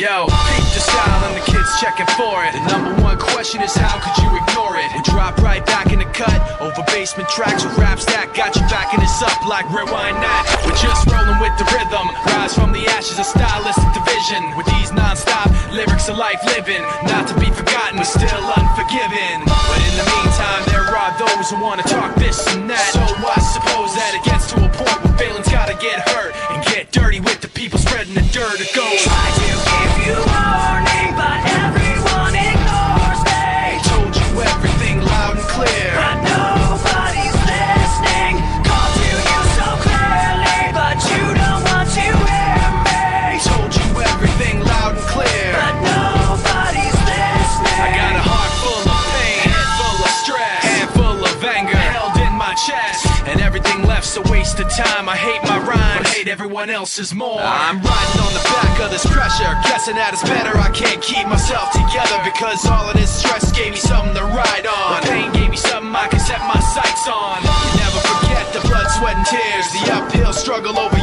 Yo, peep the style and the kids checking for it. The number one question is how could you ignore it? We drop right back in the cut over basement tracks with raps that got you backing us up like rewind that. We're just rolling with the rhythm, rise from the ashes of stylistic division. With these non-stop lyrics of life living, not to be forgotten, but still unforgiven. Those who wanna talk this and that. So I suppose that it gets to a point where feelings gotta get hurt and get dirty with the people spreading the dirt. nothing left's a waste of time. I hate my rhyme. but hate everyone else's more. I'm riding on the back of this pressure, guessing that it's better. I can't keep myself together because all of this stress gave me something to ride on. The pain gave me something I can set my sights on. You never forget the blood, sweat, and tears, the uphill struggle over